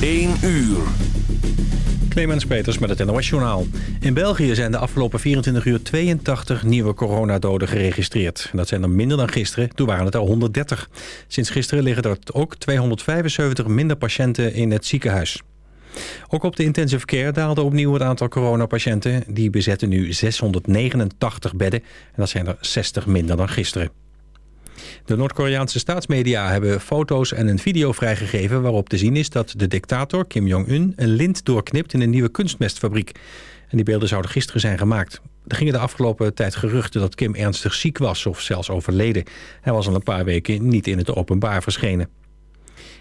1 uur. Clemens Peters met het NOS Journaal. In België zijn de afgelopen 24 uur 82 nieuwe coronadoden geregistreerd. Dat zijn er minder dan gisteren, toen waren het er 130. Sinds gisteren liggen er ook 275 minder patiënten in het ziekenhuis. Ook op de intensive care daalde opnieuw het aantal coronapatiënten. Die bezetten nu 689 bedden en dat zijn er 60 minder dan gisteren. De Noord-Koreaanse staatsmedia hebben foto's en een video vrijgegeven... waarop te zien is dat de dictator Kim Jong-un een lint doorknipt in een nieuwe kunstmestfabriek. En die beelden zouden gisteren zijn gemaakt. Er gingen de afgelopen tijd geruchten dat Kim ernstig ziek was of zelfs overleden. Hij was al een paar weken niet in het openbaar verschenen.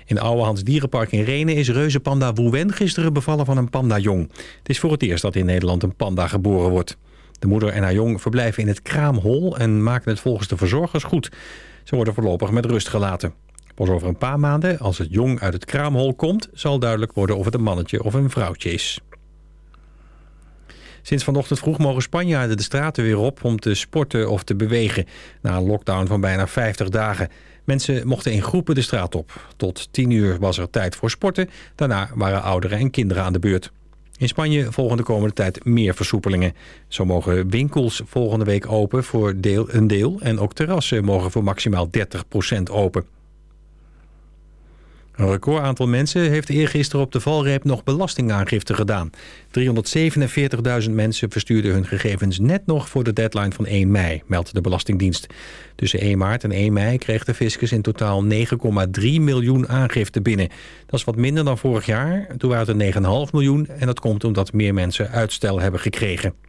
In Ouwehands Dierenpark in Renen is reuzenpanda Wen gisteren bevallen van een pandajong. Het is voor het eerst dat in Nederland een panda geboren wordt. De moeder en haar jong verblijven in het kraamhol en maken het volgens de verzorgers goed. Ze worden voorlopig met rust gelaten. Pas over een paar maanden, als het jong uit het kraamhol komt... zal duidelijk worden of het een mannetje of een vrouwtje is. Sinds vanochtend vroeg mogen Spanjaarden de straten weer op om te sporten of te bewegen. Na een lockdown van bijna 50 dagen. Mensen mochten in groepen de straat op. Tot 10 uur was er tijd voor sporten. Daarna waren ouderen en kinderen aan de beurt. In Spanje volgen de komende tijd meer versoepelingen. Zo mogen winkels volgende week open voor deel, een deel... en ook terrassen mogen voor maximaal 30% open. Een record aantal mensen heeft eergisteren op de valreep nog belastingaangifte gedaan. 347.000 mensen verstuurden hun gegevens net nog voor de deadline van 1 mei, meldt de Belastingdienst. Tussen 1 maart en 1 mei kreeg de fiscus in totaal 9,3 miljoen aangiften binnen. Dat is wat minder dan vorig jaar, toen waren het er 9,5 miljoen en dat komt omdat meer mensen uitstel hebben gekregen.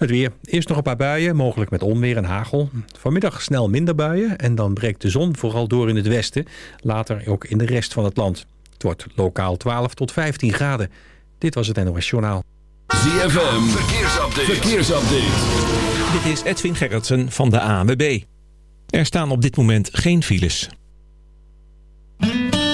Het weer. Eerst nog een paar buien, mogelijk met onweer en hagel. Vanmiddag snel minder buien en dan breekt de zon vooral door in het westen. Later ook in de rest van het land. Het wordt lokaal 12 tot 15 graden. Dit was het NOS Journaal. ZFM, verkeersupdate. verkeersupdate. Dit is Edwin Gerritsen van de ANWB. Er staan op dit moment geen files.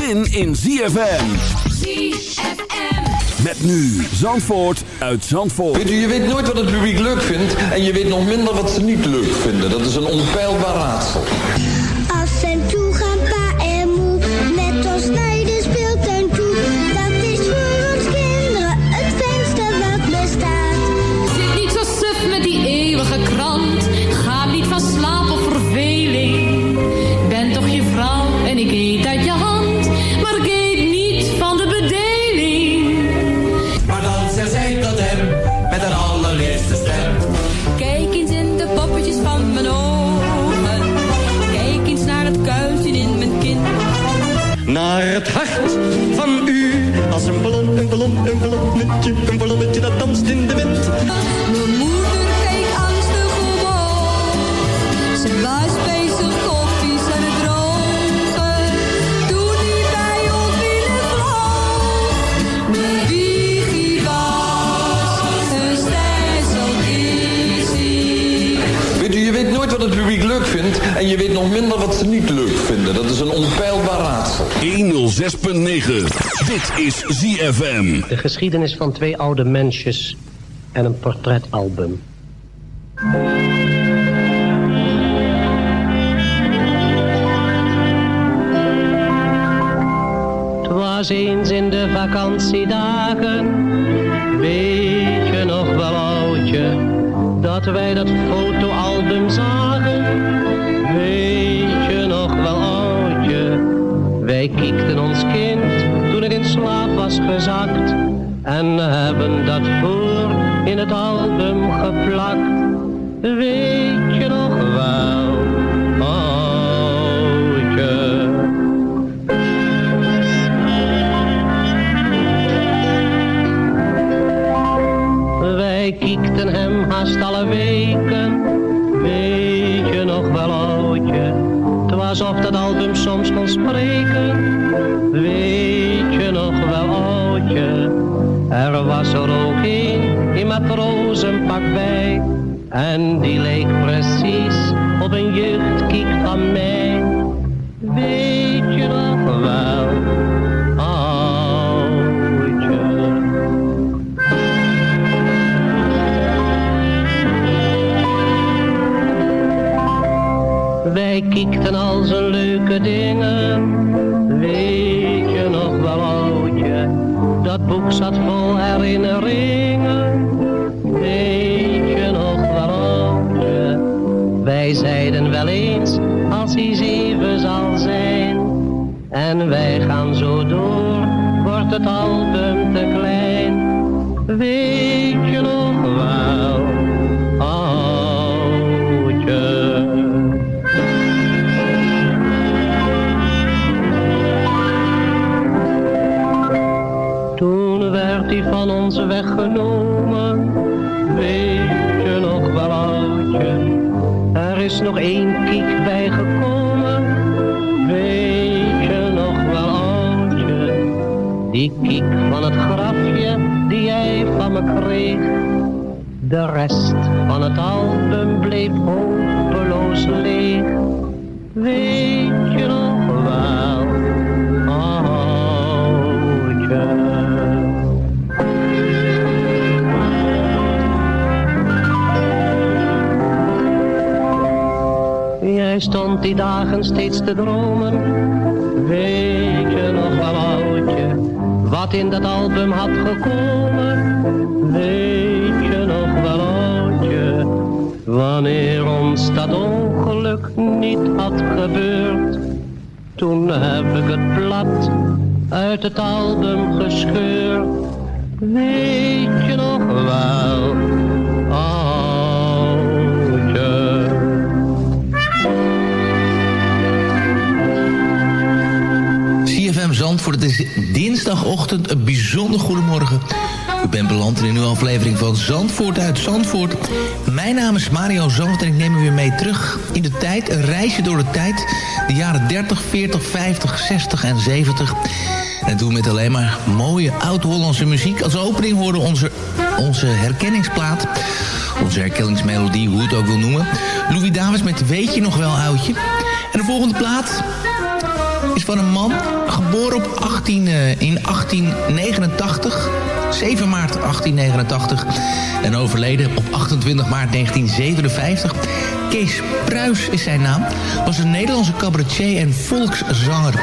zin in ZFM. ZFM. Met nu Zandvoort uit Zandvoort. Weet u, je weet nooit wat het publiek leuk vindt en je weet nog minder wat ze niet leuk vinden. Dat is een onpeilbaar raadsel. Het hart van u. Als een ballon, een ballon, een ballonnetje, een ballonnetje dat danst in de wind. Mijn moeder keek angstig omhoog. Ze was bezig koffies en het dronken. Toen die bij ons binnenvloog. Mijn wiegje was een stijlselkissie. Weet u, je weet nooit wat het publiek leuk vindt en je weet nog minder wat ze niet leuk vinden. Dat is een raadsel. 106.9. Dit is ZFM. De geschiedenis van twee oude mensjes en een portretalbum. Het was eens in de vakantiedagen, gezakt en hebben dat voor in het album geplakt. En het album gescheurd, weet je nog wel, oudje. CFM Zandvoort, het is dinsdagochtend, een bijzonder goedemorgen. U bent beland in een nieuwe aflevering van Zandvoort uit Zandvoort. Mijn naam is Mario Zandvoort en ik neem u weer mee terug in de tijd. Een reisje door de tijd, de jaren 30, 40, 50, 60 en 70. En we met alleen maar mooie oud-Hollandse muziek. Als opening horen onze, onze herkenningsplaat. Onze herkenningsmelodie, hoe het ook wil noemen. Louis Davis met Weet je nog wel, oudje? En de volgende plaat is van een man, geboren op 18, eh, in 1889. 7 maart 1889 en overleden op 28 maart 1957. Kees Pruis is zijn naam, was een Nederlandse cabaretier en volkszanger...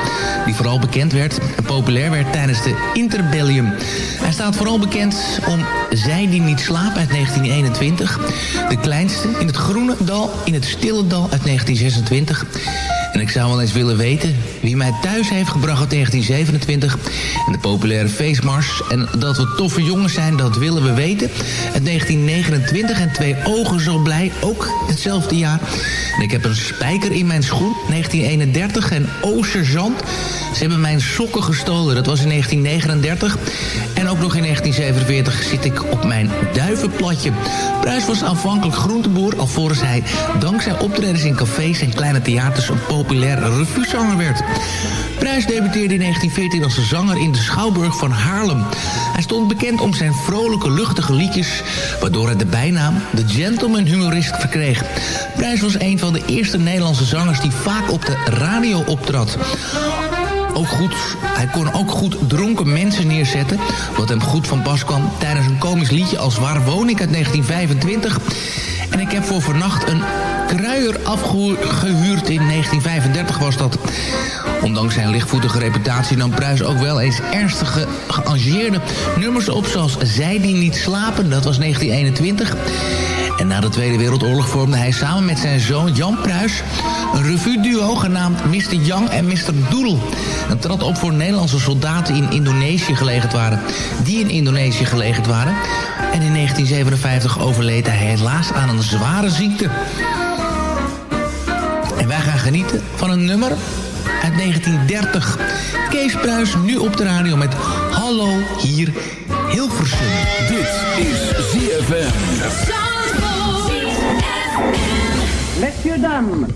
die vooral bekend werd en populair werd tijdens de Interbellium. Hij staat vooral bekend om Zij die niet slapen uit 1921... De kleinste in het Groene Dal in het Stille Dal uit 1926... En ik zou wel eens willen weten wie mij thuis heeft gebracht in 1927. En de populaire feestmars. En dat we toffe jongens zijn, dat willen we weten. Het 1929 en twee ogen zo blij, ook hetzelfde jaar. En ik heb een spijker in mijn schoen, 1931. En Oosterzand, ze hebben mijn sokken gestolen. Dat was in 1939. En ook nog in 1947 zit ik op mijn duivenplatje. Pruis was aanvankelijk groenteboer... alvorens hij dankzij optredens in cafés en kleine theaters... een populair revuezanger werd. Pruis debuteerde in 1914 als zanger in de Schouwburg van Haarlem. Hij stond bekend om zijn vrolijke, luchtige liedjes... waardoor hij de bijnaam de gentleman humorist verkreeg. Pruis was een van de eerste Nederlandse zangers... die vaak op de radio optrad ook goed, hij kon ook goed dronken mensen neerzetten. Wat hem goed van pas kwam tijdens een komisch liedje als Waar woon ik uit 1925. En ik heb voor vannacht een kruier afgehuurd. In 1935 was dat. Ondanks zijn lichtvoetige reputatie nam Pruis ook wel eens ernstige geangeerde nummers op. Zoals Zij die niet slapen, dat was 1921. En na de Tweede Wereldoorlog vormde hij samen met zijn zoon Jan Pruis... een revue-duo genaamd Mr. Young en Mr. Doodle. En trad op voor Nederlandse soldaten in Indonesië gelegerd waren... die in Indonesië gelegerd waren. En in 1957 overleed hij helaas aan een zware ziekte. En wij gaan genieten van een nummer uit 1930. Kees Pruis nu op de radio met Hallo hier Hilversum. Dit is ZFM. Messieurs, dames,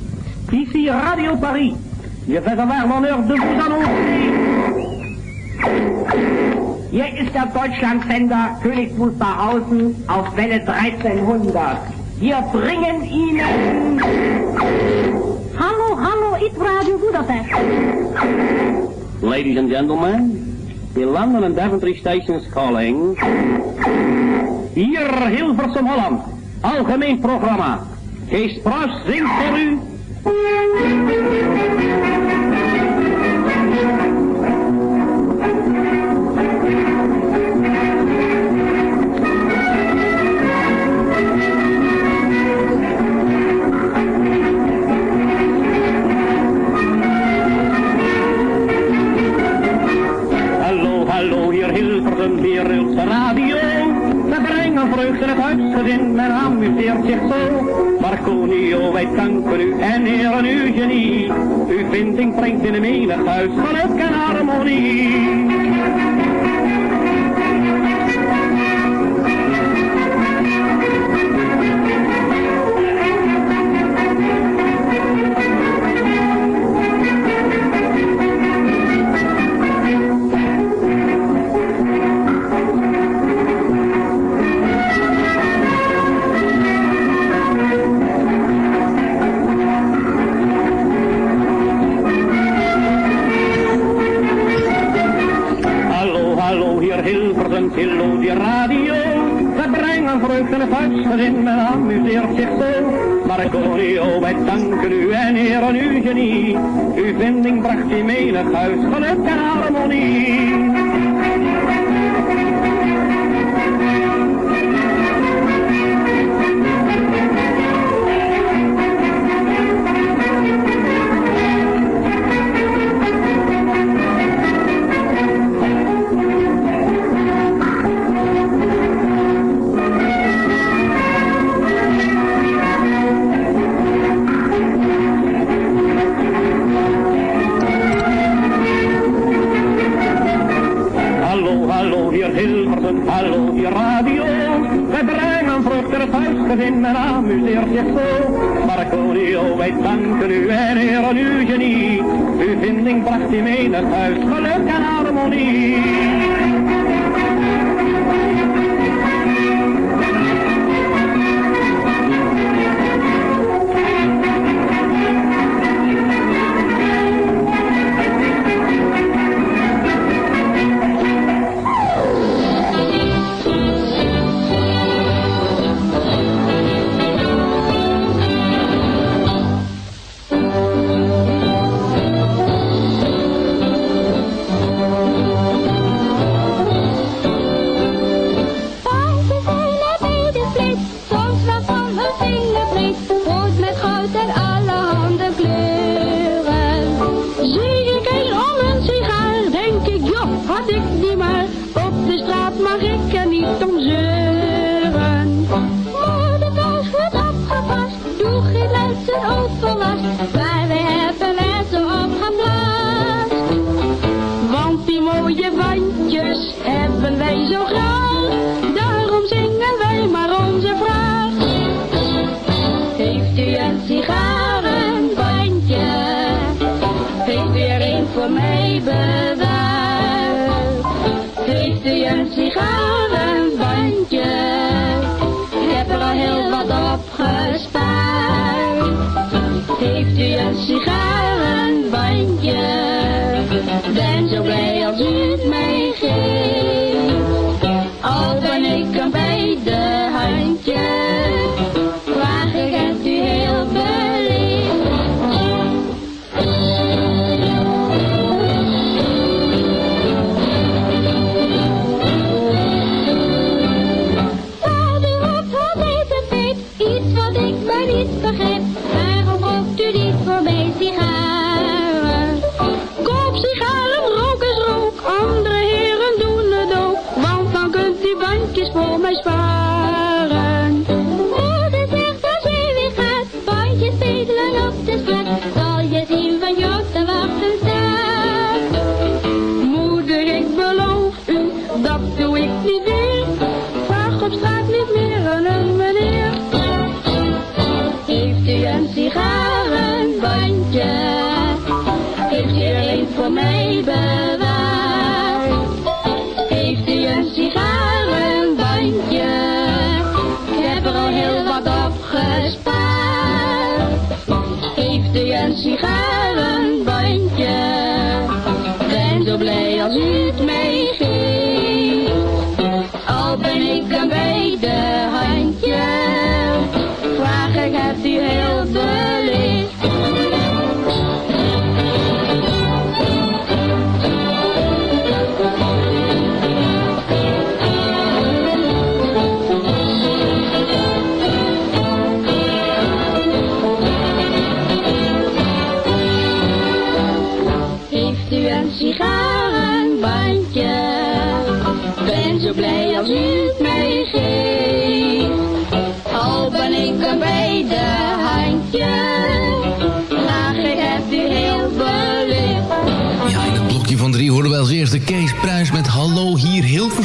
ici Radio Paris. Je fais avoir l'honneur de vous annoncer. Hier ist der Deutschlandsender König Wusterhausen auf Welle 1300. Wir bringen Ihnen... Radio Budapest. Ladies and gentlemen, the London and Daventry stations calling. Hier Hilversum Holland, algemeen programma. Kees Pruis zingt voor u. op de radio. We brengen vreugde het huisgezin, men amuseert zich zo. Marconio, wij danken u en heren uw genie. Uw vinding brengt in een menig huis geluk en harmonie. In menig huis geluk en harmonie. Straat, zal je zien van jou te wachten staat. Moeder, ik beloof u, dat doe ik niet weer. Vraag op straat niet meer aan een meneer. Heeft u een sigarenbandje? Heeft u een voor mij bewaard?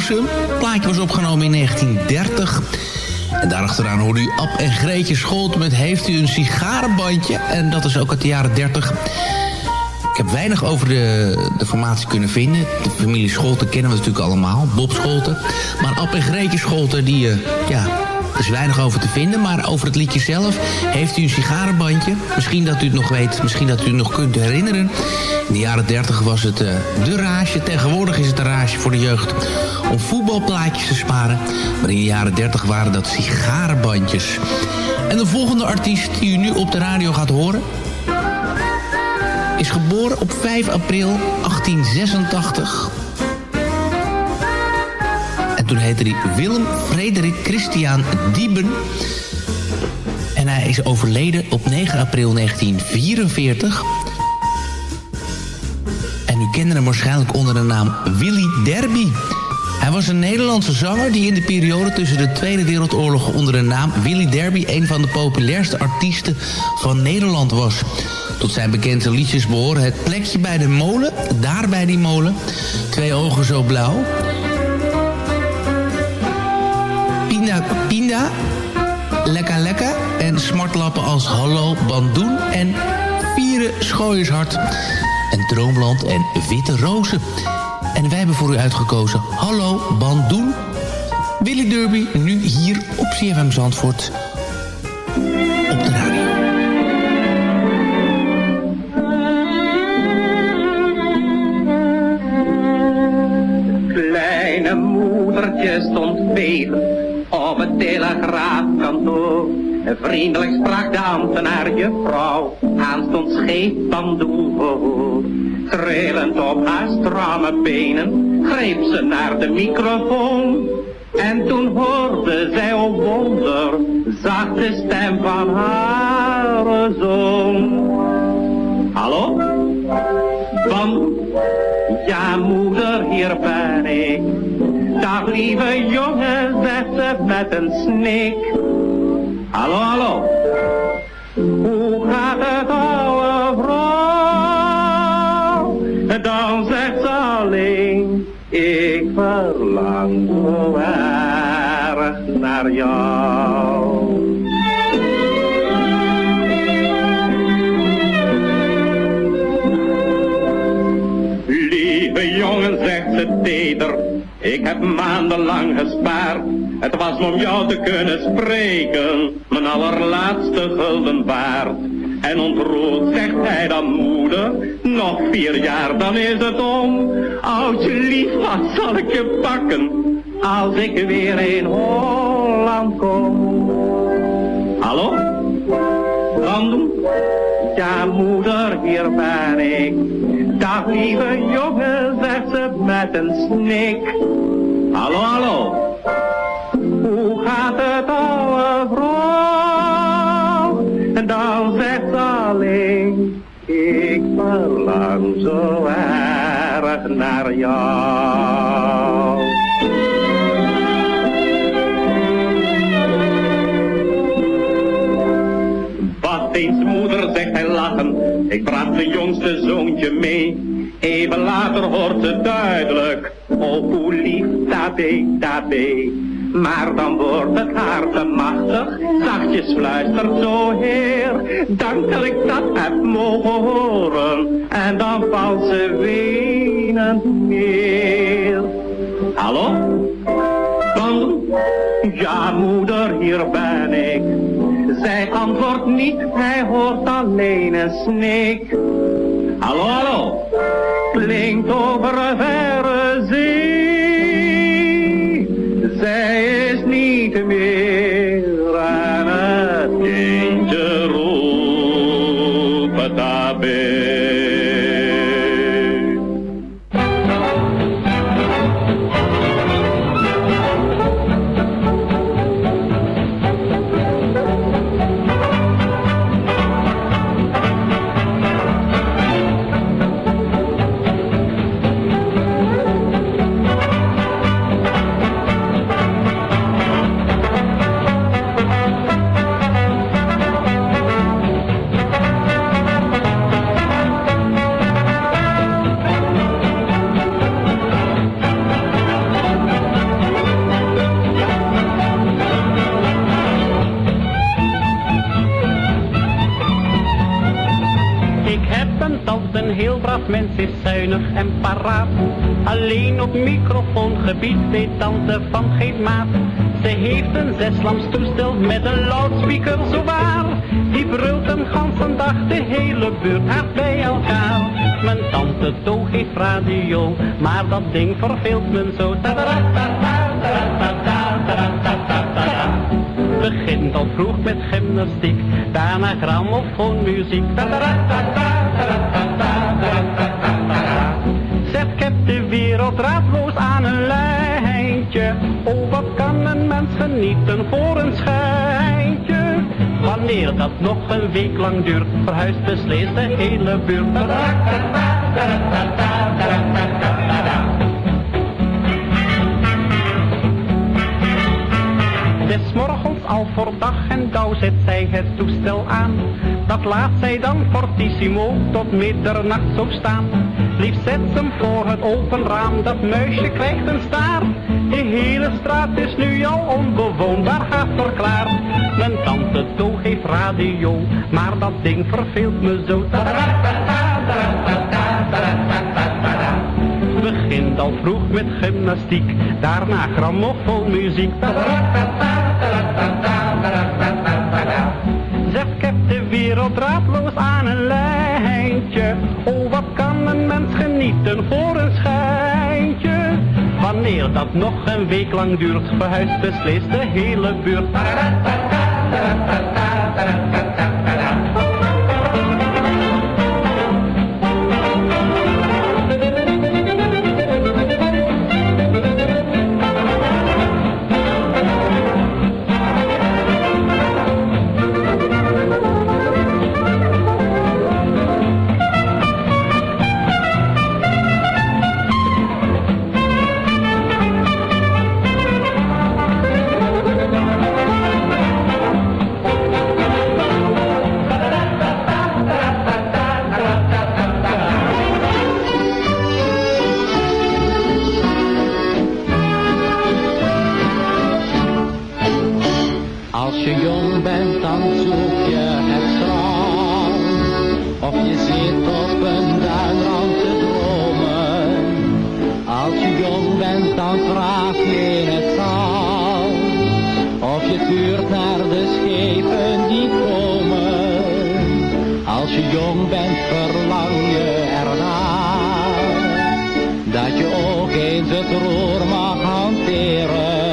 Het plaatje was opgenomen in 1930. En daarachteraan hoorde u Ab en Greetje Scholt met Heeft u een sigarenbandje? En dat is ook uit de jaren 30. Ik heb weinig over de, de formatie kunnen vinden. De familie Scholten kennen we natuurlijk allemaal. Bob Scholten. Maar Ab en Greetje Scholten, die, eh, ja, er is weinig over te vinden. Maar over het liedje zelf heeft u een sigarenbandje. Misschien dat u het nog weet, misschien dat u het nog kunt herinneren. In de jaren 30 was het eh, de rage. Tegenwoordig is het een rage voor de jeugd om voetbalplaatjes te sparen. Maar in de jaren 30 waren dat sigarenbandjes. En de volgende artiest die u nu op de radio gaat horen is geboren op 5 april 1886. En toen heette hij Willem Frederik Christian Dieben. En hij is overleden op 9 april 1944. En u kende hem waarschijnlijk onder de naam Willy Derby. Hij was een Nederlandse zanger die in de periode tussen de Tweede Wereldoorlog onder de naam Willy Derby een van de populairste artiesten van Nederland was. Tot zijn bekende liedjes behoren Het plekje bij de molen, Daar bij die molen, Twee ogen zo blauw. Pinda Pinda, Lekka Lekka en smartlappen als Hallo Bandoen en Vieren Schooiershart en Droomland en Witte Rozen. En wij hebben voor u uitgekozen Hallo Bandoen. Willy Derby, nu hier op CFM Zandvoort op de radio. Kleine moedertje stond bevend op het telegraafkantoor. Vriendelijk sprak de ambtenaar juffrouw, aanstond scheef van doel. Trillend op haar stramme benen, greep ze naar de microfoon. En toen hoorde zij, oh wonder, zachte stem van haar zoon. Hallo? Van, ja moeder, hier ben ik. Dag lieve jongen, zegt ze met een snik. Hallo, hallo. Hoe gaat het oude verlang zo erg naar jou. Lieve jongen, zegt ze teder, ik heb maandenlang gespaard. Het was om jou te kunnen spreken, mijn allerlaatste gulden waard. En ontroerd zegt hij dan moeder, nog vier jaar dan is het om. Oudje lief, wat zal ik je pakken, als ik weer in Holland kom. Hallo? Dan ja moeder, hier ben ik. Dag lieve jongen, zegt ze met een snik. Hallo, hallo. Hoe gaat het oude vrouw? Ik verlang zo erg naar jou. Wat eens moeder zegt hij lachen, ik praat de jongste zoontje mee. Even later hoort ze duidelijk oh hoe lief, tabé, tabé. Maar dan wordt het haar te machtig, zachtjes fluistert zo heer. Dank dat ik dat heb mogen horen, en dan valt ze wenend neer. Hallo? Dan? Ja moeder, hier ben ik. Zij antwoordt niet, hij hoort alleen een snik. Hallo, hallo, klinkt over een verre. Dat ding verveelt me zo. Begint al vroeg met gymnastiek, daarna grammofoonmuziek. Zet ik de wereld raadloos aan een lijntje. Oh, wat kan een mens genieten voor een schijntje? Wanneer dat nog een week lang duurt, verhuist beslist de hele buurt. Voor dag en dauw zet zij het toestel aan. Dat laat zij dan fortissimo tot middernacht zo staan. Liefst zet ze hem voor het open raam, dat muisje krijgt een staart. De hele straat is nu al onbewoonbaar haast verklaard. Mijn tante Toog heeft radio, maar dat ding verveelt me zo. Begint al vroeg met gymnastiek, daarna grammofoonmuziek. Zeg, wereld raadloos aan een lijntje. Oh, wat kan een mens genieten voor een schijntje? Wanneer dat nog een week lang duurt, verhuist beslist de hele buurt. Roer mag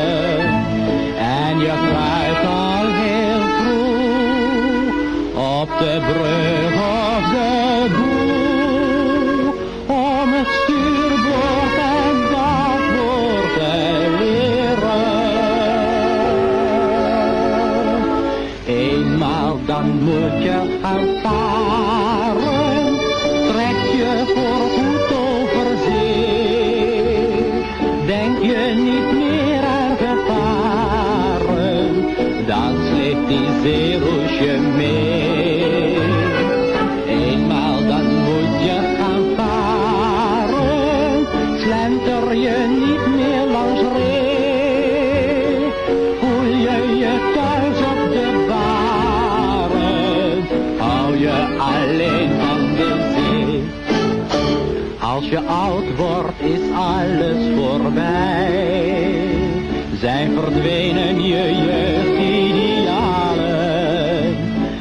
Zijn verdwenen je jeugdidealen.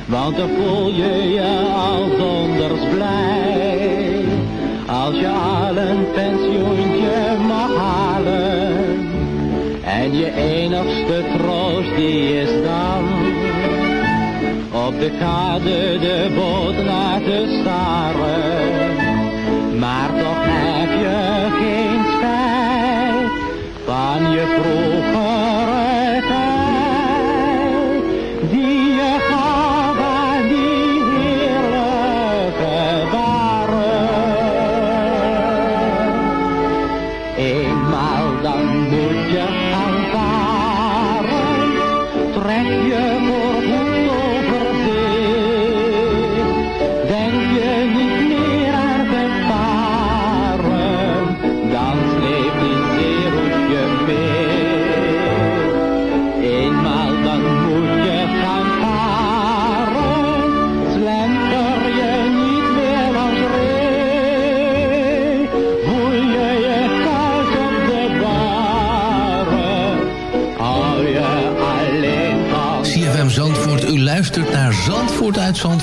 Want dan voel je je al donders blij. Als je al een pensioentje mag halen. En je enigste troost die is dan op de kade de boot na te staren. Maar toch heb je geen spijt van je vroegere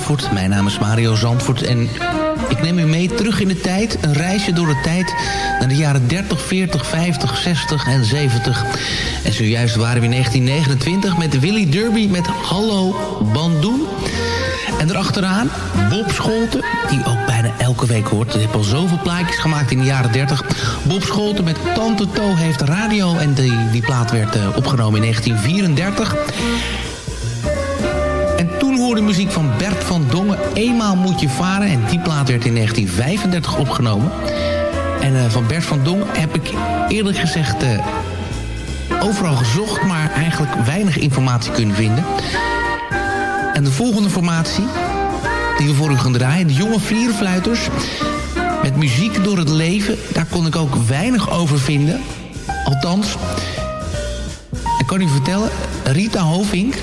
Mijn naam is Mario Zandvoort en ik neem u mee terug in de tijd. Een reisje door de tijd naar de jaren 30, 40, 50, 60 en 70. En zojuist waren we in 1929 met Willy Derby met Hallo Bandoen. En erachteraan Bob Scholten, die ook bijna elke week hoort. Hij heeft al zoveel plaatjes gemaakt in de jaren 30. Bob Scholten met Tante To heeft radio. En die, die plaat werd eh, opgenomen in 1934. Muziek van Bert van Dongen. Eenmaal moet je varen. En die plaat werd in 1935 opgenomen. En eh, van Bert van Dongen heb ik eerlijk gezegd eh, overal gezocht... maar eigenlijk weinig informatie kunnen vinden. En de volgende formatie die we voor u gaan draaien... de jonge vlierenfluiters met muziek door het leven... daar kon ik ook weinig over vinden. Althans, ik kan u vertellen... Rita Hovink,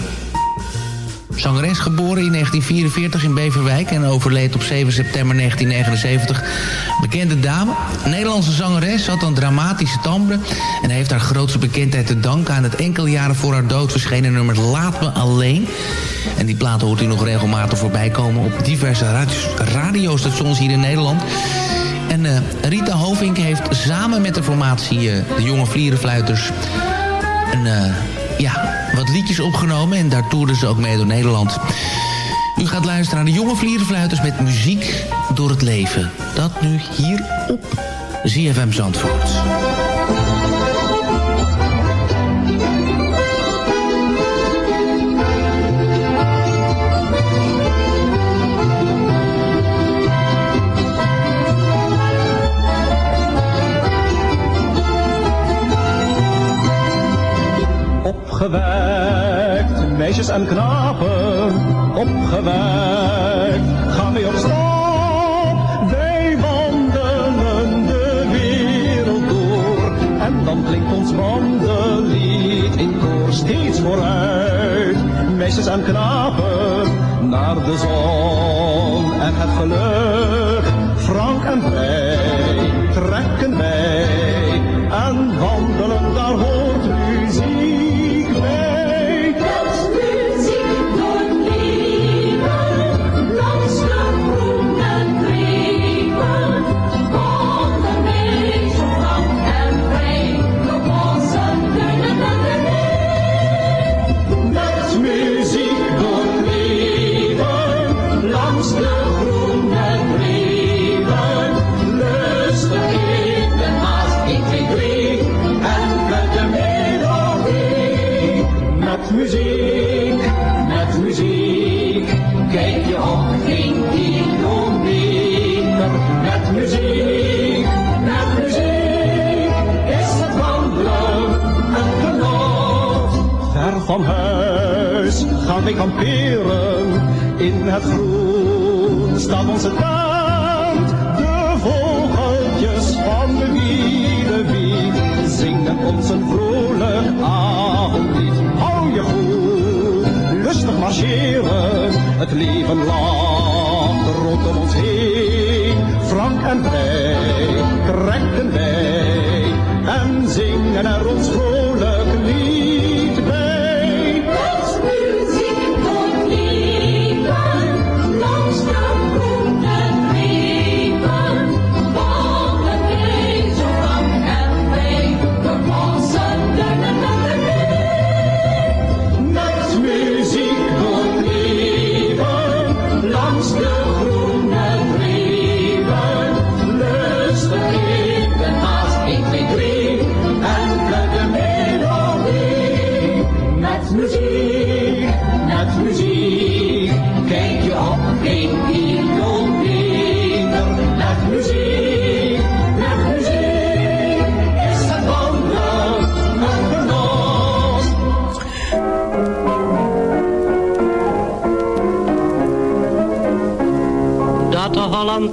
zangeres geboren in 1944 in Beverwijk... en overleed op 7 september 1979. Bekende dame, Nederlandse zangeres, had een dramatische timbre... en heeft haar grootste bekendheid te danken aan het enkele jaren voor haar dood verschenen nummer Laat Me Alleen... En die plaat hoort u nog regelmatig voorbij komen op diverse radio- radiostations hier in Nederland. En eh, Rita Hovink heeft samen met de formatie eh, de Jonge Vlierenfluiters... Een, eh, ja, wat liedjes opgenomen en daar toerden ze ook mee door Nederland. U gaat luisteren naar de Jonge Vlierenfluiters met muziek door het leven. Dat nu hier op ZFM Zandvoort. Opgewekt, meisjes en knapen, opgewekt, gaan wij op stap. Wij wandelen de wereld door en dan klinkt ons wandellied in koor steeds vooruit. Meisjes en knapen, naar de zon en het geluk. Frank en wij van huis gaan wij kamperen, in het groen staat onze tent. De vogeltjes van de wiedewiek zingen ons een vrolijk avondlied. Hou je goed, lustig marcheren, het leven lacht rondom ons heen. Frank en wij trekken wij en zingen er ons vrolijk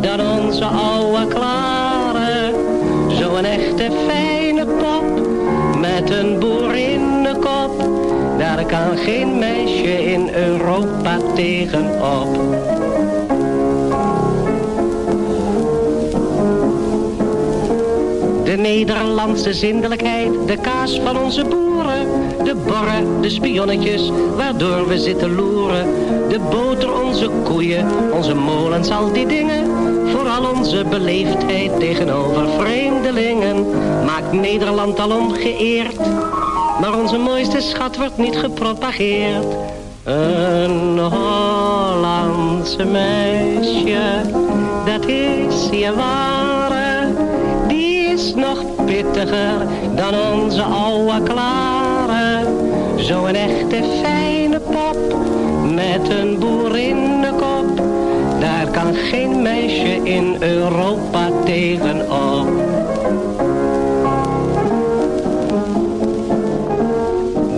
dan onze oude klare. Zo'n echte fijne pop, met een boerinnenkop, daar kan geen meisje in Europa tegenop. De Nederlandse zindelijkheid, de kaas van onze boeren. De borren, de spionnetjes, waardoor we zitten loeren. De boter, onze koeien, onze molens, al die dingen. Vooral onze beleefdheid tegenover vreemdelingen. Maakt Nederland alom geëerd. Maar onze mooiste schat wordt niet gepropageerd. Een Hollandse meisje, dat is je ware. Die is nog pittiger dan onze oude klare. Zo'n echte fijne pop, met een boerinnenkop. Daar kan geen meisje in Europa tegenop.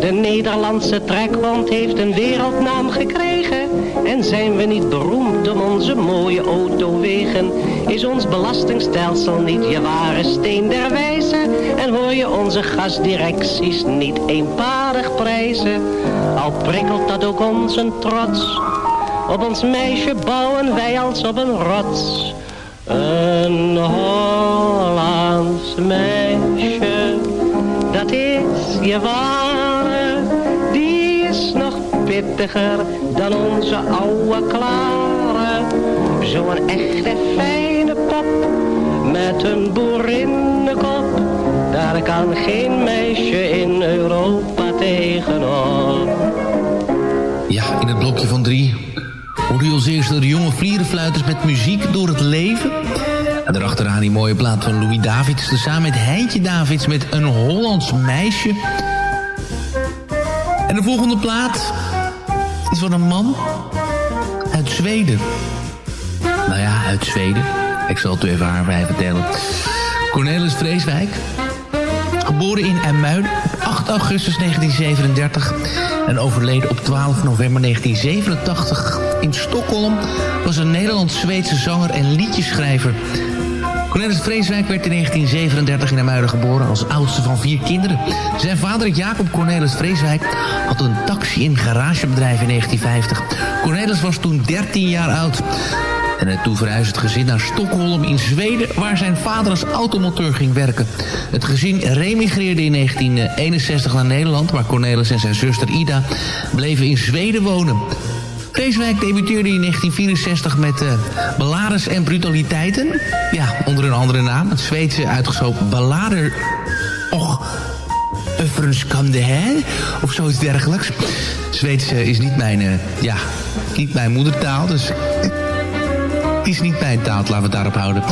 De Nederlandse trekhond heeft een wereldnaam gekregen. En zijn we niet beroemd om onze mooie autowegen? Is ons belastingstelsel niet je ware steen der wijze? En hoor je onze gasdirecties niet eenparig prijzen? Al prikkelt dat ook ons een trots. Op ons meisje bouwen wij als op een rots. Een Hollands meisje, dat is je ware, die is nog pittiger dan onze oude klare. Zo'n echte fijne pop, met een boerinnenkop, daar kan geen meisje in Europa Ja, in het blokje van drie hoorde u als eerste de jonge vlierenfluiters met muziek door het leven. En daarachteraan die mooie plaat van Louis Davids. Tezamen met Heintje Davids met een Hollands meisje. En de volgende plaat is van een man uit Zweden. Nou ja, uit Zweden. Ik zal het u even haar vertellen. Cornelis Vreeswijk. Geboren in IJmuiden op 8 augustus 1937 en overleden op 12 november 1987 in Stockholm... was een Nederlands-Zweedse zanger en liedjeschrijver. Cornelis Vreeswijk werd in 1937 in IJmuiden geboren als oudste van vier kinderen. Zijn vader Jacob Cornelis Vreeswijk had een taxi- en garagebedrijf in 1950. Cornelis was toen 13 jaar oud. En toen verhuisde het gezin naar Stockholm in Zweden... waar zijn vader als automonteur ging werken. Het gezin remigreerde in 1961 naar Nederland... waar Cornelis en zijn zuster Ida bleven in Zweden wonen. Vreeswijk debuteerde in 1964 met uh, Ballades en Brutaliteiten. Ja, onder een andere naam. Het Zweedse uitgesproken Ballader... Och, Öfrenskande, hè? Of zoiets dergelijks. Zweeds is niet mijn, uh, ja, niet mijn moedertaal, dus is niet mijn taal, laten we het daarop houden.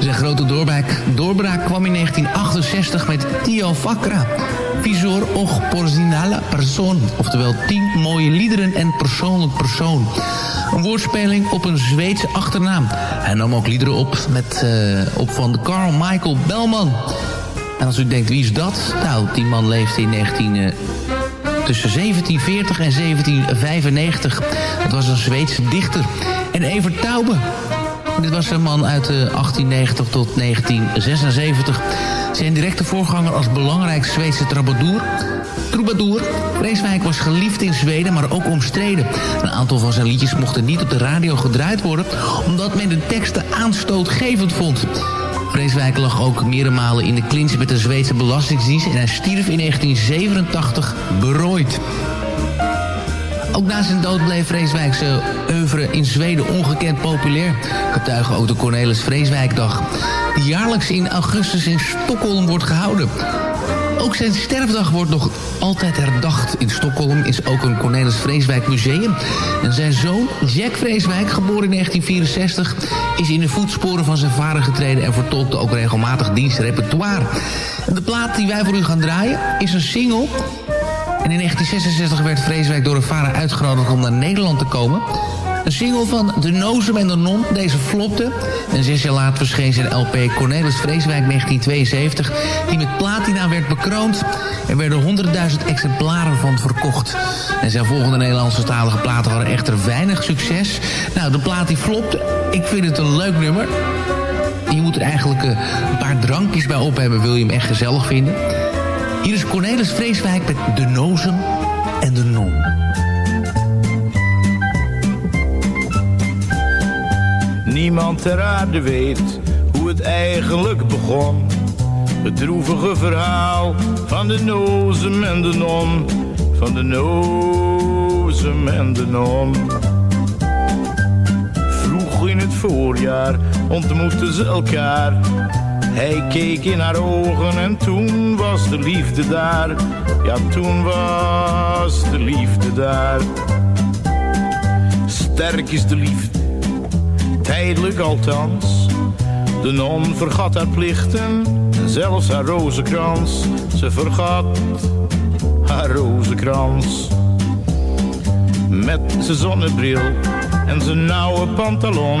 Zijn grote doorbraak, doorbraak kwam in 1968 met Tio Vakra. Visor och personale persoon. Oftewel 10 mooie liederen en persoonlijk persoon. Een woordspeling op een Zweedse achternaam. Hij nam ook liederen op, met, eh, op van Carl Michael Bellman. En als u denkt, wie is dat? Nou, die man leefde in 19... eh, tussen 1740 en 1795. Het was een Zweedse dichter. En Evert Taube. Dit was een man uit eh, 1890 tot 1976. Zijn directe voorganger als belangrijk Zweedse troubadour. Troubadour. Vreeswijk was geliefd in Zweden, maar ook omstreden. Een aantal van zijn liedjes mochten niet op de radio gedraaid worden... omdat men de teksten aanstootgevend vond. Vreeswijk lag ook meerdere malen in de clinch met de Zweedse Belastingdienst... en hij stierf in 1987 berooid. Ook na zijn dood bleef Vreeswijkse oeuvre in Zweden ongekend populair. Getuigen ook de Cornelis Vreeswijkdag, die jaarlijks in augustus in Stockholm wordt gehouden. Ook zijn sterfdag wordt nog altijd herdacht. In Stockholm is ook een Cornelis Vreeswijk museum. En zijn zoon, Jack Vreeswijk, geboren in 1964... is in de voetsporen van zijn vader getreden... en vertolkte ook regelmatig dienstrepertoire. En de plaat die wij voor u gaan draaien is een single... En in 1966 werd Vreeswijk door een vader uitgenodigd om naar Nederland te komen. Een single van De Nozem en de Non, deze flopte. En zes jaar later verscheen zijn LP Cornelis Vreeswijk 1972... die met platina werd bekroond. Er werden 100.000 exemplaren van verkocht. En zijn volgende Nederlandse talige platen hadden echter weinig succes. Nou, de plaat die flopte. Ik vind het een leuk nummer. Je moet er eigenlijk eh, een paar drankjes bij op hebben... wil je hem echt gezellig vinden. Hier is Cornelis Vreeswijk met De Nozem en de Non. Niemand ter aarde weet hoe het eigenlijk begon. Het droevige verhaal van de nozem en de non. Van de nozem en de non. Vroeg in het voorjaar ontmoetten ze elkaar. Hij keek in haar ogen en toen was de liefde daar. Ja, toen was de liefde daar. Sterk is de liefde, tijdelijk althans. De non vergat haar plichten en zelfs haar rozenkrans. Ze vergat haar rozenkrans. Met zijn zonnebril en zijn nauwe pantalon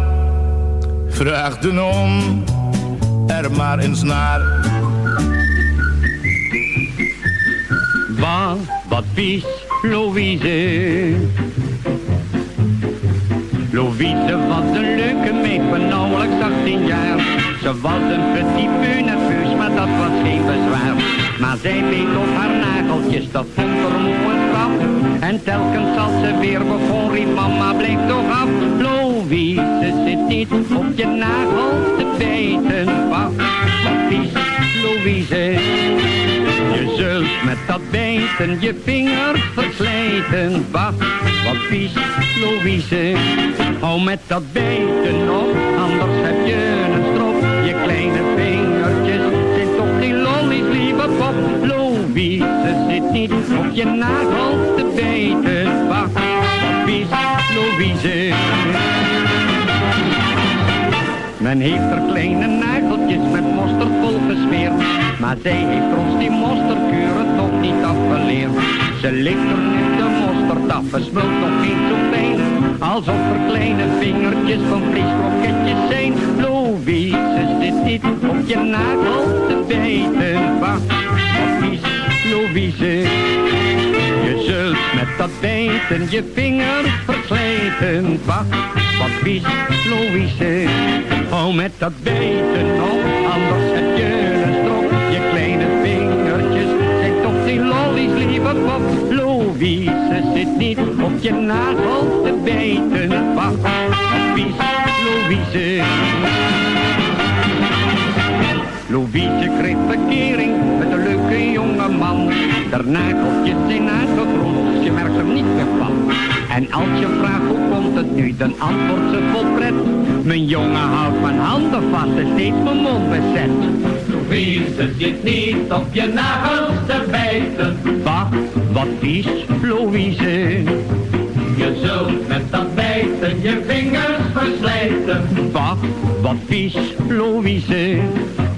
Vraag non er maar eens naar. Wat, wat vies, Louise. Louise was een leuke meid van nauwelijks 18 jaar. Ze was een petit peu nerveus, maar dat was geen bezwaar. Maar zij beet op haar nageltjes, dat vond er straf. En telkens als ze weer begon, riep mama, blijf toch af. Louise op je nagels te bijten. Wacht, wat vies, Louise. Je zult met dat bijten je vingers verslijten. Wacht, wat vies, Louise. Hou met dat bijten op, anders heb je een strop. Je kleine vingertjes zijn toch geen lollies, lieve pop. Louise zit niet op je nagels te bijten. Men heeft er kleine nageltjes met mosterd vol gesmeerd. Maar zij heeft ons die mosterdkuren toch niet afgeleerd. Ze ligt er de mosterd af, het smult nog niet zo fijn. Alsof er kleine vingertjes van vleeskroketjes zijn. Louise zit niet op je nagel te bijten. Wacht, vies, Louise. Je zult met dat bijten je vingers verslijten. Wacht, wat vies, Louise. Hou met dat bijten op, anders heb je een strop. Je kleine vingertjes zijn toch geen lollies, lieve pop. Louise zit niet op je nagels te bijten. Wat vies, Louise. Louise kreeg verkering met een leuke jonge man. Der nageltjes zijn uitgegroeid, je merkt er niet meer van. En als je vraagt hoe komt het nu, dan antwoordt ze vol pret. Mijn jongen houdt mijn handen vast en steeds mijn mond bezet. Louise zit niet op je nagels te bijten. Wacht, wat vies, Louise. Je zult met dat bijten je vingers verslijten. Wacht, wat vies, Louise.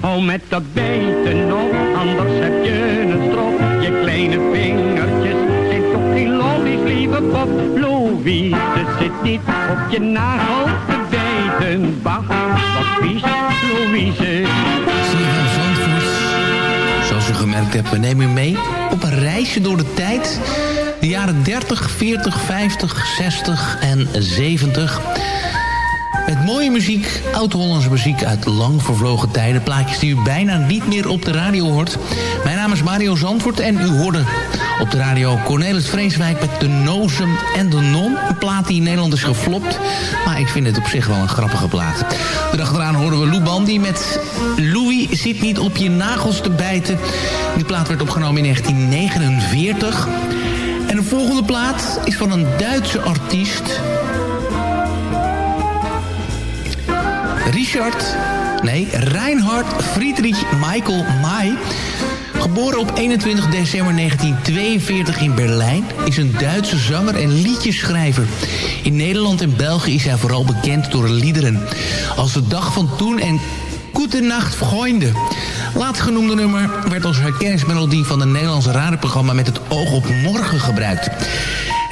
Hou met dat bijten op, anders heb je een strop. Je kleine vingertjes zijn toch geen lollies, lieve pop. Louise zit niet op je nagel te bijten. Wacht, wat vies, Louise. Zoals u gemerkt hebt, we nemen u mee op een reisje door de tijd. De jaren 30, 40, 50, 60 en 70. Met mooie muziek, oud-Hollandse muziek uit lang vervlogen tijden. Plaatjes die u bijna niet meer op de radio hoort. Mijn naam is Mario Zandvoort en u hoorde op de radio Cornelis Vreeswijk met De Nozem en De Non. Een plaat die in Nederland is geflopt. Maar ik vind het op zich wel een grappige plaat. De dag eraan hoorden we Lou Bandy met Louis zit niet op je nagels te bijten. Die plaat werd opgenomen in 1949. En de volgende plaat is van een Duitse artiest... Richard, nee, Reinhard Friedrich Michael May... Geboren op 21 december 1942 in Berlijn... is een Duitse zanger en liedjeschrijver. In Nederland en België is hij vooral bekend door liederen... als De Dag van Toen en Goede Nacht Vrienden. Laatstgenoemde nummer werd als herkenningsmelodie van het Nederlandse radioprogramma... met het oog op morgen gebruikt.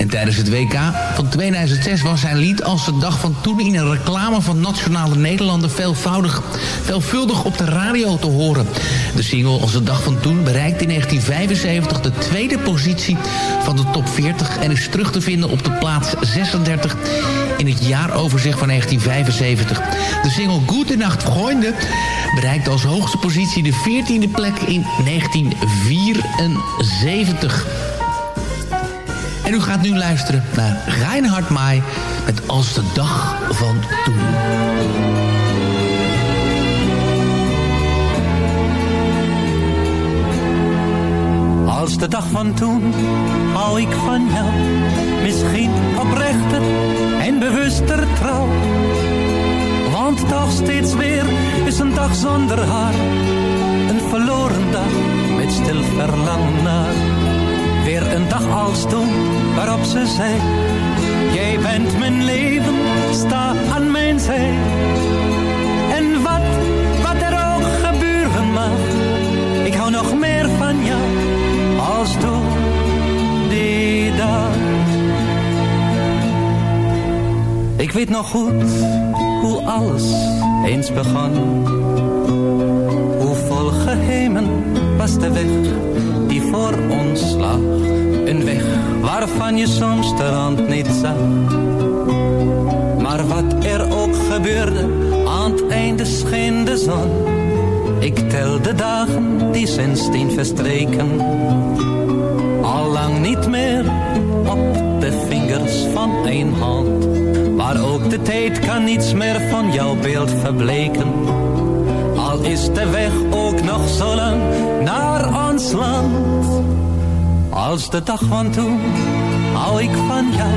En tijdens het WK van 2006 was zijn lied als de dag van toen in een reclame van Nationale Nederlanden veelvoudig, veelvuldig op de radio te horen. De single als de dag van toen bereikte in 1975 de tweede positie van de top 40 en is terug te vinden op de plaats 36 in het jaaroverzicht van 1975. De single Goede Nacht Vrienden bereikte als hoogste positie de 14e plek in 1974. En u gaat nu luisteren naar Reinhard Mai met Als de dag van toen. Als de dag van toen hou ik van jou. Misschien oprechter en bewuster trouw. Want toch steeds weer is een dag zonder haar. Een verloren dag met stil verlangen. Weer een dag als toen waarop ze zei. Jij bent mijn leven, sta aan mijn zij. En wat, wat er ook gebeuren mag, ik hou nog meer van jou als toen die dag. Ik weet nog goed hoe alles eens begon. Hoe vol geheimen was de weg die voor ons lag. Een weg waarvan je soms de rand niet zag. Maar wat er ook gebeurde, aan het einde scheen de zon. Ik tel de dagen die sindsdien verstreken. Allang niet meer op de vingers van één hand. Maar ook de tijd kan niets meer van jouw beeld verbleken. Is de weg ook nog zo lang naar ons land. Als de dag van toen hou ik van jou.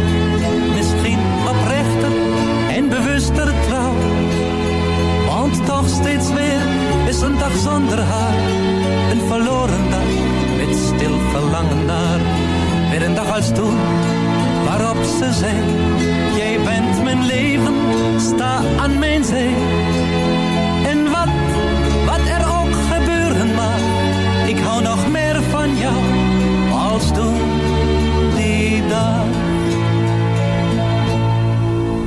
Misschien oprechter en bewuster trouw. Want toch steeds weer is een dag zonder haar. Een verloren dag met stil verlangen naar. Weer een dag als toen waarop ze zei. Jij bent mijn leven, sta aan mijn zee.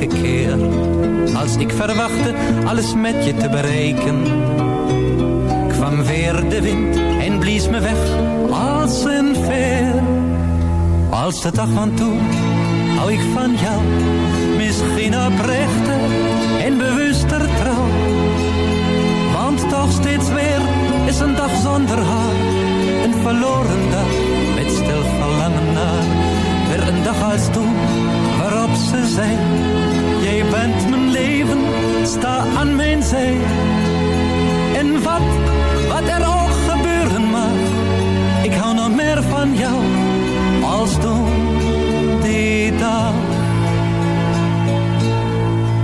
Als ik verwachtte alles met je te bereiken. Kwam weer de wind en blies me weg als een veer. Als de dag van toen hou ik van jou. Misschien oprechter en bewuster trouw. Want toch steeds weer is een dag zonder haar. Een verloren dag met stil verlangen naar. Weer een dag als toen waarop ze zei. Jij bent mijn leven, sta aan mijn zij. En wat, wat er ook gebeuren mag. Ik hou nog meer van jou als toen die dag.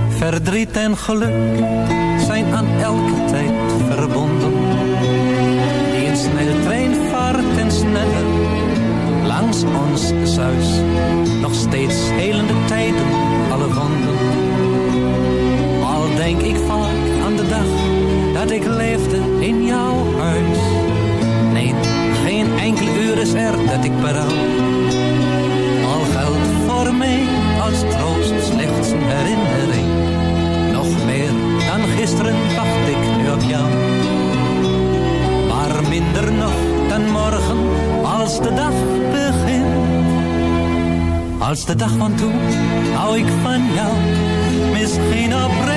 Verdriet en geluk zijn aan elke tijd verbonden. Die een snelle trein vaart en sneller langs ons zuis. Nog steeds helende tijden, alle wonden. Dat ik leefde in jouw huis. Nee, geen enkel uur is er dat ik berouw. Al geldt voor mij als troost slechts herinnering. Nog meer dan gisteren wacht ik nu op jou. Maar minder nog dan morgen als de dag begint. Als de dag van toen hou ik van jou. Misschien oprechter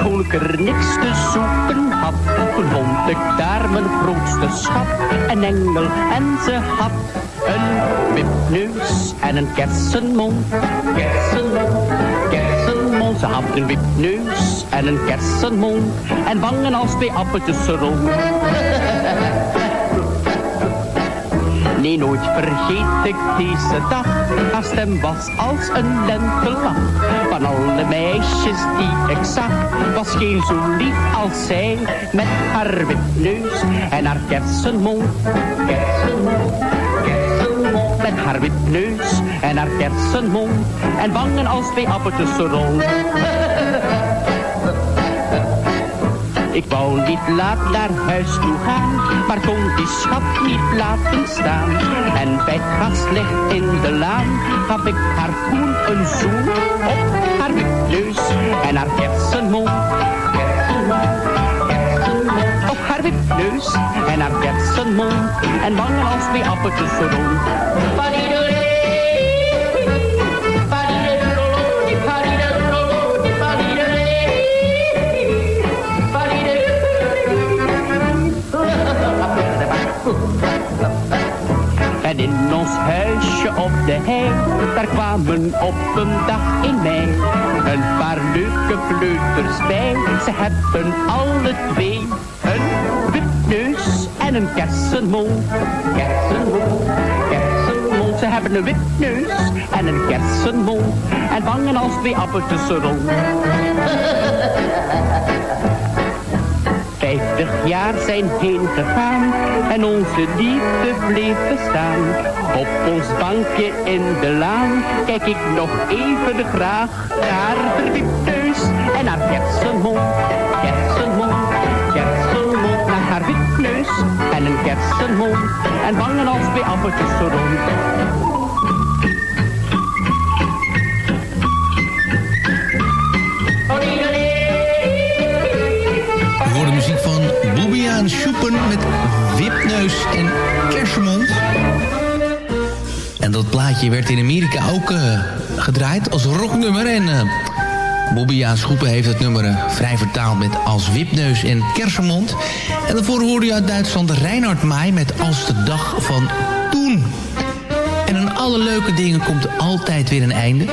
ik er niks te zoeken had. Vond ik daar mijn grootste schat, een engel en ze had een wipneus en een kersenmond. Kersenmond, kersenmond, ze had een wipneus en een kersenmond. En wangen als twee appeltjes rond. Nee, nooit vergeet ik deze dag Haar stem was als een lentelach. Van alle meisjes die ik zag, was geen zo lief als zij. Met haar wipneus en haar kersenmond. Kersenmond, kersenmond. Met haar wipneus en haar kersenmond. En wangen als twee appeltjes rond. Ik wou niet laat naar huis toe gaan, maar kon die schat niet laten staan. En bij het gaslicht in de laan gaf ik haar koen een zoen op haar wipneus en haar kersenmond. Op haar wipneus en haar kersenmond en wangen als twee appeltjes rond. Huisje op de hei, daar kwamen op een dag in mei een paar leuke kleuters bij. Ze hebben alle twee een wipneus en een kersenmond. Kersenmond, kersenmond. Ze hebben een wipneus en een kersenmond en wangen als twee appeltjes rond. Vijftig jaar zijn heen gegaan en onze liefde bleef bestaan. Op ons bankje in de laan kijk ik nog even graag naar de wipneus en haar kersenmond. Kersenmond, kersenmond, naar haar wipneus en een kersenmond. En wangen als twee appeltjes rond. Boebiaan Schoepen met Wipneus en Kersenmond. En dat plaatje werd in Amerika ook eh, gedraaid als rocknummer. En uh, Boebiaan Schoepen heeft het nummer eh, vrij vertaald met als Wipneus en Kersenmond. En daarvoor hoorde je uit Duitsland Reinhard Maai met Als de dag van toen. En aan alle leuke dingen komt altijd weer een einde.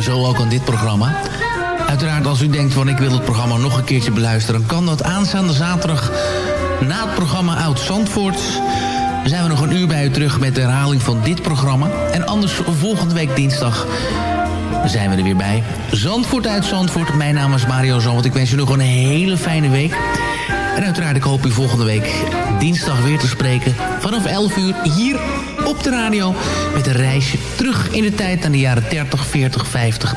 Zo ook aan dit programma. Uiteraard als u denkt van ik wil het programma nog een keertje beluisteren... kan dat aanstaande zaterdag na het programma Oud Zandvoort. Dan zijn we nog een uur bij u terug met de herhaling van dit programma. En anders volgende week dinsdag zijn we er weer bij. Zandvoort uit Zandvoort. Mijn naam is Mario Zandvoort. Ik wens u nog een hele fijne week. En uiteraard ik hoop u volgende week dinsdag weer te spreken... vanaf 11 uur hier op de radio... met een reisje terug in de tijd aan de jaren 30, 40, 50,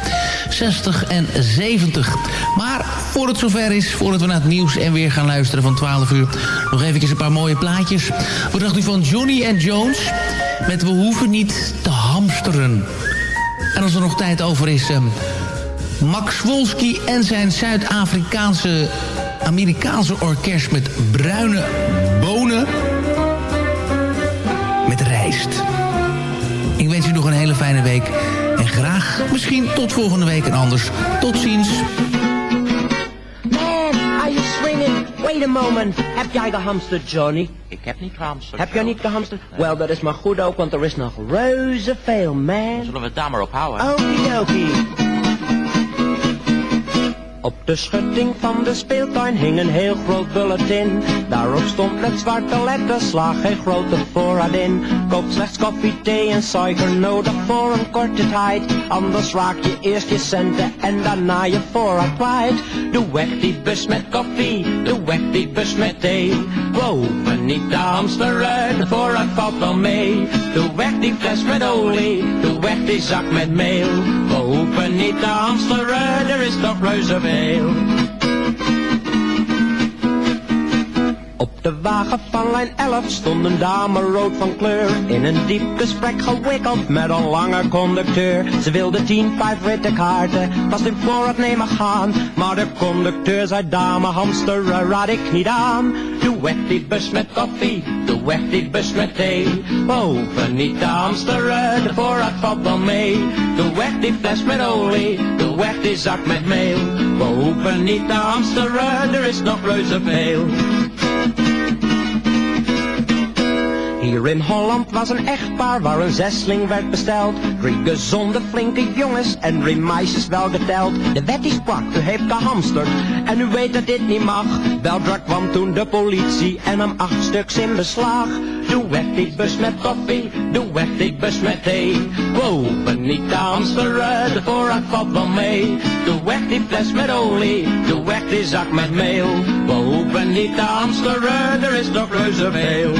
60 en 70. Maar voor het zover is, voordat we naar het nieuws en weer gaan luisteren van 12 uur... nog even een paar mooie plaatjes. Wat dacht u van Johnny and Jones met We hoeven niet te hamsteren... En als er nog tijd over is... Um, Max Wolski en zijn Zuid-Afrikaanse... Amerikaanse orkest met bruine Ik wens u nog een hele fijne week. En graag misschien tot volgende week en anders. Tot ziens. Man, are you swinging? Wait a moment. Heb jij gehamsterd, Johnny? Ik heb niet gehamsterd. Heb jij niet gehamsterd? Wel, dat is maar goed ook, want er is nog reuze veel, man. Zullen we het daar maar op houden? Okidoki. Op de schutting van de speeltuin hing een heel groot bulletin. Daarop stond met zwarte letters slaag geen grote voorraad in. Koop slechts koffie, thee en suiker nodig voor een korte tijd. Anders raak je eerst je centen en daarna je voorraad kwijt. Doe weg die bus met koffie, doe weg die bus met thee. We niet te hamsteren, de voorraad valt wel mee. Doe weg die fles met olie, doe weg die zak met meel. We hoeven niet te hamsteren, er is toch reuze veel. Op de wagen van lijn 11 stond een dame rood van kleur. In een diep gesprek gewikkeld met een lange conducteur. Ze wilde tien vijf witte kaarten, vast in voorraad nemen gaan. Maar de conducteur zei dame hamsteren raad ik niet aan. Doe weg die bus met koffie, doe weg die bus met thee. We hoeven niet te hamsteren, de voorraad valt wel mee. Doe weg die fles met olie, doe weg die zak met meel. We hoeven niet te hamsteren, er is nog reuze veel. Hier in Holland was een echtpaar waar een zesling werd besteld. Drie gezonde, flinke jongens en drie meisjes wel geteld. De wet die sprak, u heeft gehamsterd en u weet dat dit niet mag. Weldra kwam toen de politie en hem acht stuks in beslag. Doe weg die bus met koffie, doe weg die bus met thee. Wow, niet te hamsteren, de voorraad valt wel mee. Doe weg die fles met olie, doe weg die zak met meel. Wow, niet te hamsteren, er is nog reuze veel.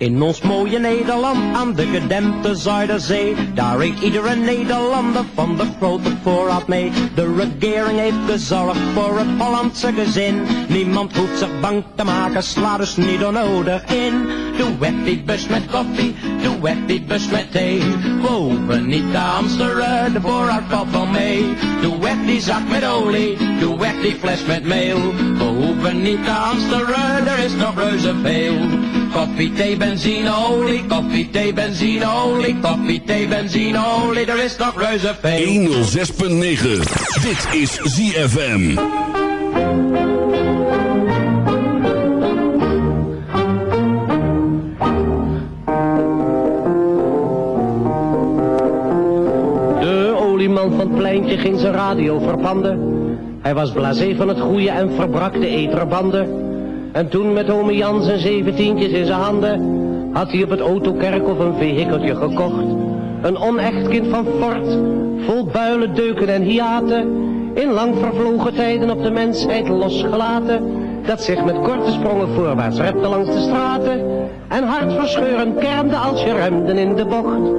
In ons mooie Nederland aan de gedempte Zuiderzee, daar eet iedere Nederlander van de grote voorraad mee. De regering heeft gezorgd voor het Hollandse gezin. Niemand hoeft zich bang te maken, sla dus niet onnodig in. Doe bus met koffie, doe bus met thee. We hoeven niet te hamsteren, de voorraad valt mee. Doe weg die zak met olie, doe weg die fles met meel. We hoeven niet te hamsteren, er is nog reuze veel. Koffie, thee, benzine, olie, koffie, thee, benzine, olie, koffie, thee, benzine, olie, er is nog reuze veel. 106.9. Dit is ZFM. De olieman van het pleintje ging zijn radio verpanden. Hij was blasé van het goede en verbrak de eterbanden. En toen met ome Jan zijn zeventientjes in zijn handen, had hij op het autokerkhof een vehikeltje gekocht. Een onecht kind van fort, vol builen, deuken en hiaten. In lang vervlogen tijden op de mensheid losgelaten. Dat zich met korte sprongen voorwaarts repte langs de straten. En hartverscheurend kermde als je remde in de bocht.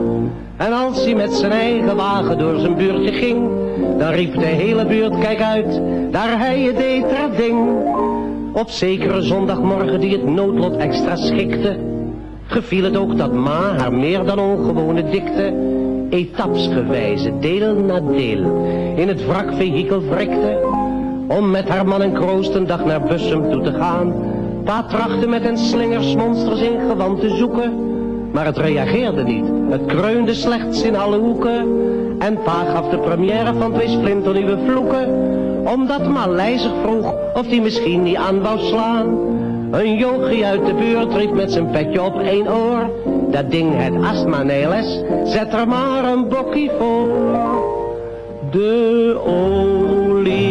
En als hij met zijn eigen wagen door zijn buurtje ging, dan riep de hele buurt, kijk uit, daar hij je deed dat ding. Op zekere zondagmorgen die het noodlot extra schikte, geviel het ook dat ma haar meer dan ongewone dikte, etapsgewijze, deel na deel, in het wrakvehikel wrikte, om met haar man en kroost een dag naar Bussum toe te gaan. Pa trachtte met een slingersmonsters in gewand te zoeken, maar het reageerde niet. Het kreunde slechts in alle hoeken. En pa gaf de première van twee splinternieuwe vloeken. Omdat Maleizig vroeg of die misschien niet aan wou slaan. Een yogi uit de buurt riep met zijn petje op één oor. Dat ding het astma neles, zet er maar een bokkie voor. De olieman